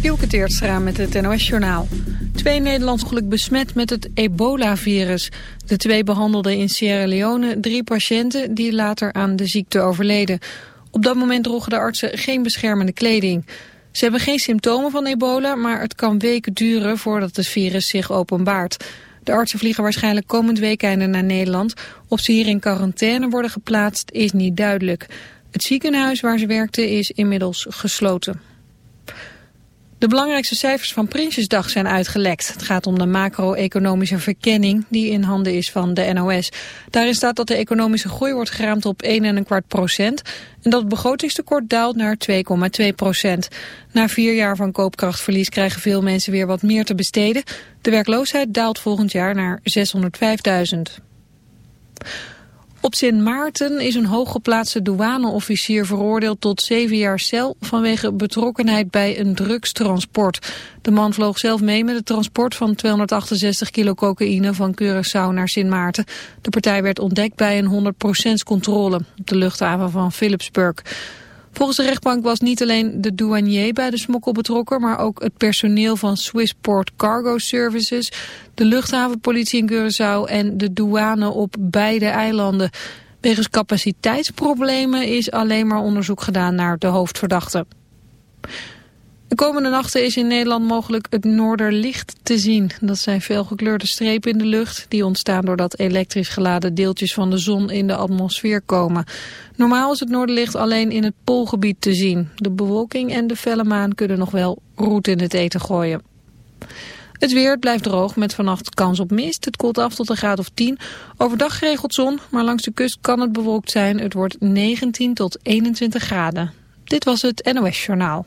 Dielke Teertstra met het NOS-journaal. Twee Nederlands geluk besmet met het ebola-virus. De twee behandelden in Sierra Leone drie patiënten die later aan de ziekte overleden. Op dat moment droegen de artsen geen beschermende kleding. Ze hebben geen symptomen van ebola, maar het kan weken duren voordat het virus zich openbaart. De artsen vliegen waarschijnlijk komend weekende naar Nederland. Of ze hier in quarantaine worden geplaatst is niet duidelijk. Het ziekenhuis waar ze werkten is inmiddels gesloten. De belangrijkste cijfers van Prinsjesdag zijn uitgelekt. Het gaat om de macro-economische verkenning die in handen is van de NOS. Daarin staat dat de economische groei wordt geraamd op 1,25 procent... en dat het begrotingstekort daalt naar 2,2 procent. Na vier jaar van koopkrachtverlies krijgen veel mensen weer wat meer te besteden. De werkloosheid daalt volgend jaar naar 605.000. Op Sint Maarten is een hooggeplaatste douaneofficier veroordeeld tot zeven jaar cel vanwege betrokkenheid bij een drugstransport. De man vloog zelf mee met het transport van 268 kilo cocaïne van Curaçao naar Sint Maarten. De partij werd ontdekt bij een 100% controle op de luchthaven van Philipsburg. Volgens de rechtbank was niet alleen de douanier bij de smokkel betrokken, maar ook het personeel van Swissport Cargo Services, de luchthavenpolitie in Curaçao en de douane op beide eilanden. Wegens capaciteitsproblemen is alleen maar onderzoek gedaan naar de hoofdverdachte. De komende nachten is in Nederland mogelijk het noorderlicht te zien. Dat zijn felgekleurde strepen in de lucht die ontstaan doordat elektrisch geladen deeltjes van de zon in de atmosfeer komen. Normaal is het noorderlicht alleen in het poolgebied te zien. De bewolking en de felle maan kunnen nog wel roet in het eten gooien. Het weer blijft droog met vannacht kans op mist. Het koelt af tot een graad of 10. Overdag geregeld zon, maar langs de kust kan het bewolkt zijn. Het wordt 19 tot 21 graden. Dit was het NOS Journaal.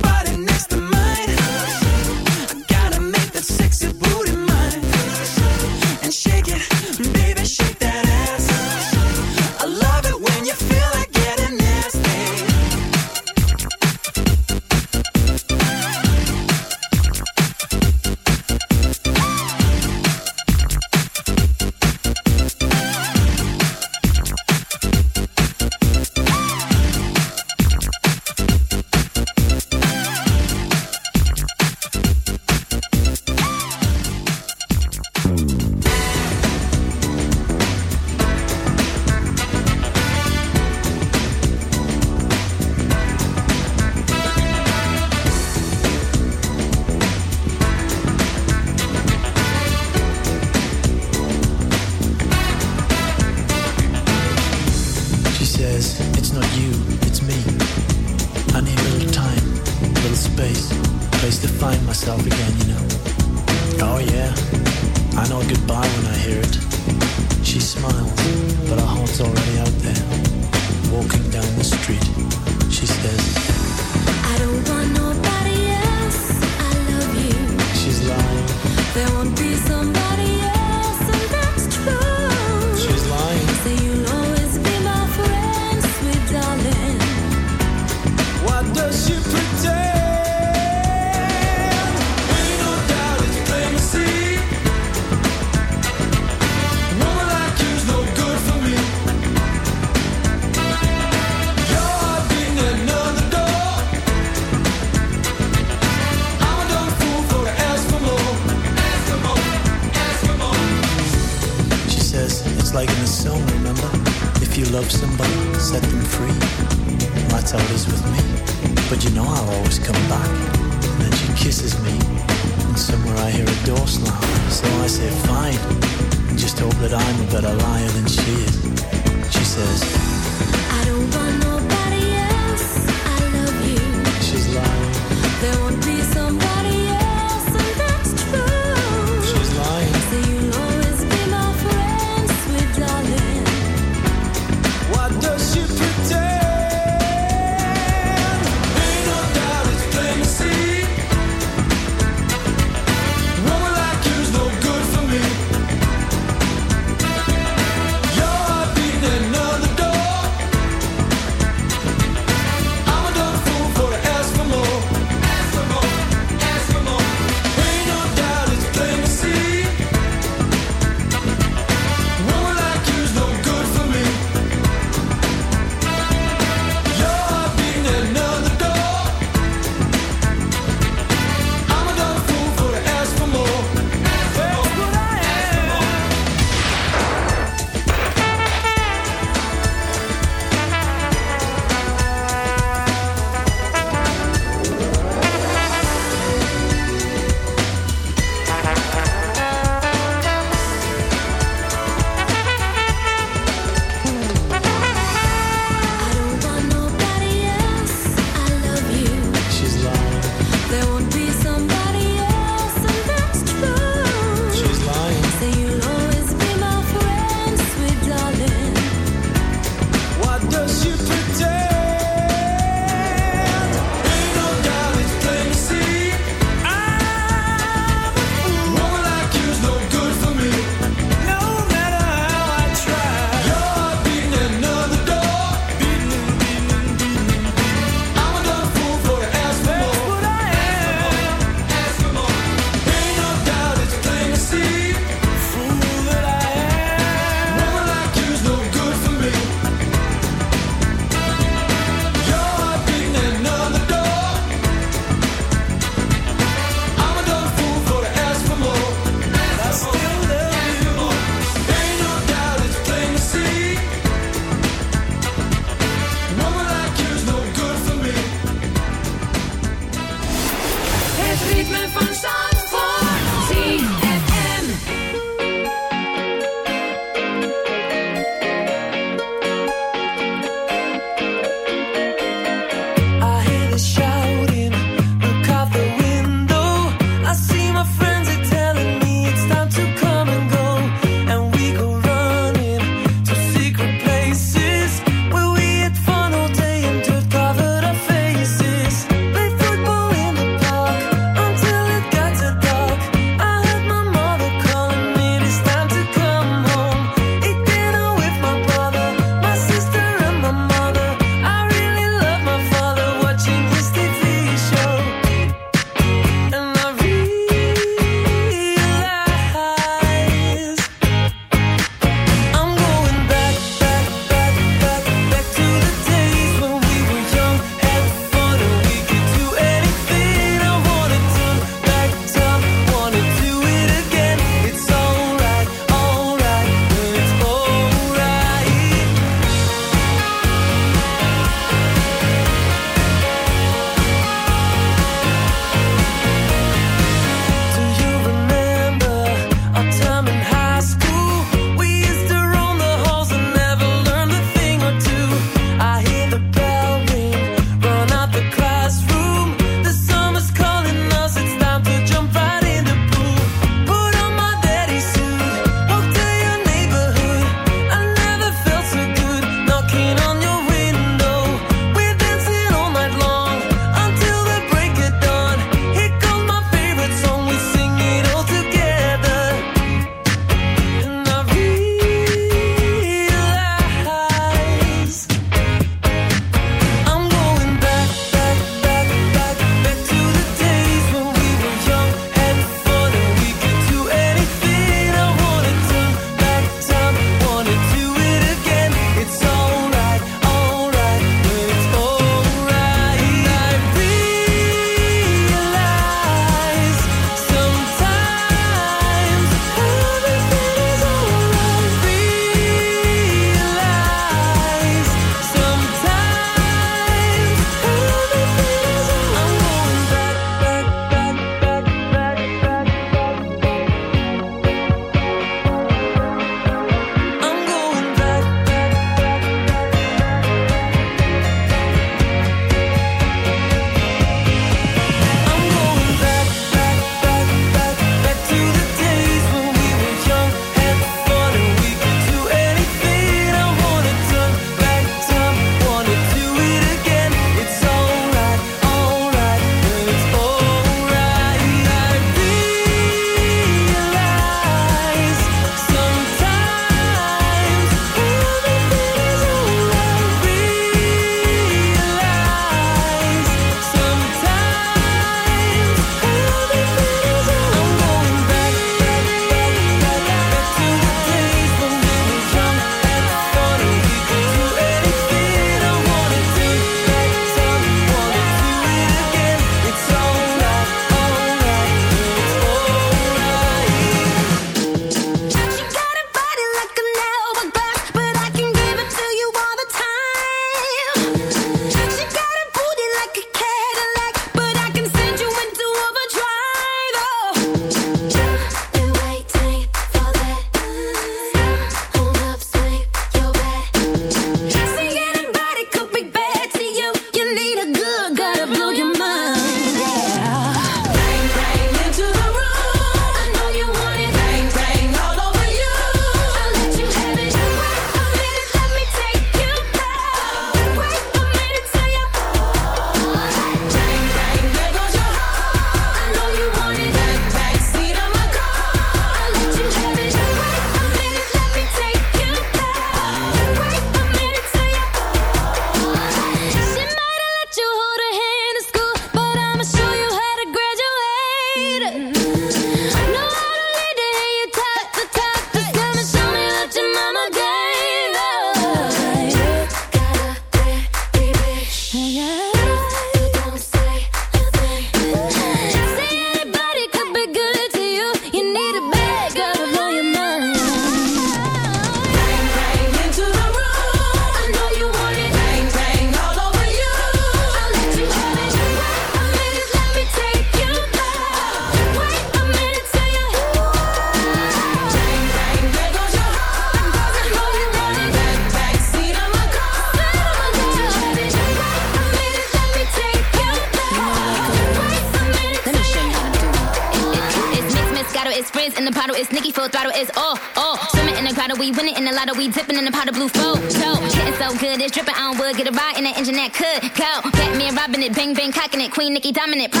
dominant.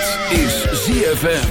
Dit is ZFM.